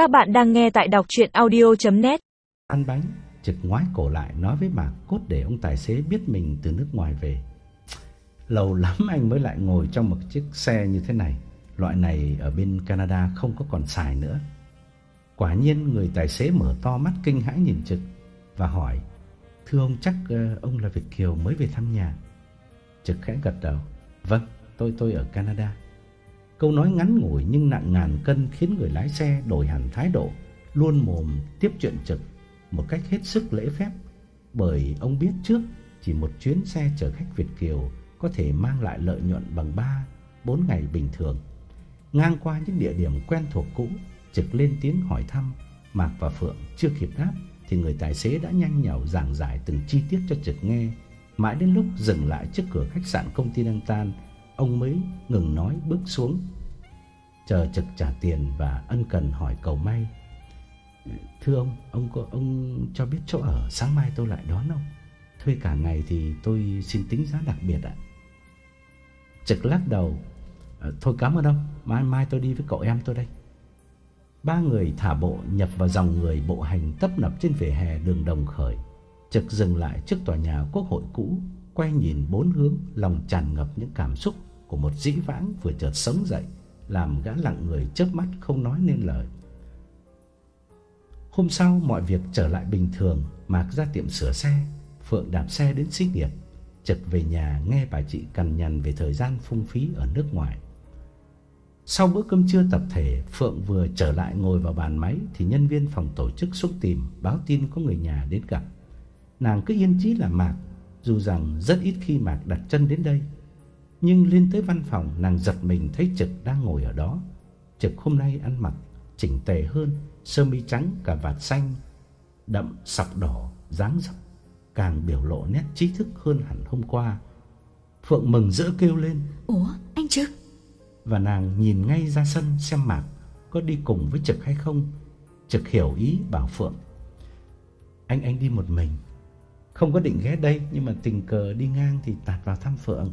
Các bạn đang nghe tại đọc chuyện audio.net Ăn bánh, trực ngoái cổ lại nói với Mạc cốt để ông tài xế biết mình từ nước ngoài về. Lâu lắm anh mới lại ngồi trong một chiếc xe như thế này. Loại này ở bên Canada không có còn xài nữa. Quả nhiên người tài xế mở to mắt kinh hãi nhìn Trực và hỏi: "Thưa ông chắc ờ, ông là Việt kiều mới về thăm nhà?" Trực khẽ gật đầu: "Vâng, tôi tôi ở Canada." Câu nói ngắn ngủi nhưng nặng ngàn cân khiến người lái xe đổi hẳn thái độ, luôn mồm tiếp chuyện Trực một cách hết sức lễ phép, bởi ông biết trước chỉ một chuyến xe chở khách Việt kiều có thể mang lại lợi nhuận bằng 3 4 ngày bình thường. Ngang qua những địa điểm quen thuộc cũ, Trực lên tiếng hỏi thăm, Mạc và Phượng chưa kịp đáp thì người tài xế đã nhanh nhảu giảng giải từng chi tiết cho Trực nghe, mãi đến lúc dừng lại trước cửa khách sạn công ty đang Tan, ông mới ngừng nói bước xuống. Chờ Trực trả tiền và ân cần hỏi cầu may. "Thưa ông, ông có ông cho biết chỗ ở sáng mai tôi lại đón ông. Thuê cả ngày thì tôi xin tính giá đặc biệt ạ." Trực lắc đầu, ờ, "Thôi cảm ơn ông, mai mai tôi đi với cậu em tôi đây." Ba người thả bộ nhập vào dòng người bộ hành tấp nập trên vỉa hè đường Đồng Khởi. Trực dừng lại trước tòa nhà Quốc hội cũ, quay nhìn bốn hướng, lòng tràn ngập những cảm xúc của một dĩ vãng vừa chợt sống dậy, làm gã lặng người chớp mắt không nói nên lời. Hôm sau mọi việc trở lại bình thường, Mạc ra tiệm sửa xe, Phượng đạp xe đến xí nghiệp, chợt về nhà nghe bà chị cằn nhằn về thời gian phung phí ở nước ngoài. Sau bữa cơm trưa tập thể, Phượng vừa trở lại ngồi vào bàn máy thì nhân viên phòng tổ chức xúc tìm báo tin có người nhà đến gặp. Nàng cứ yên chí là Mạc, dù rằng rất ít khi Mạc đặt chân đến đây. Nhưng lên tới văn phòng, nàng giật mình thấy Trực đang ngồi ở đó. Trực hôm nay ăn mặc chỉnh tề hơn, sơ mi trắng cà vạt xanh đậm sọc đỏ, dáng dấp càng biểu lộ nét trí thức hơn hẳn hôm qua. Phượng mừng rỡ kêu lên: Ủa, anh Trực và nàng nhìn ngay ra sân xem Mạc có đi cùng với Trực hay không. Trực hiểu ý bảo Phượng: "Anh anh đi một mình, không có định ghé đây nhưng mà tình cờ đi ngang thì tạt vào thăm Phượng."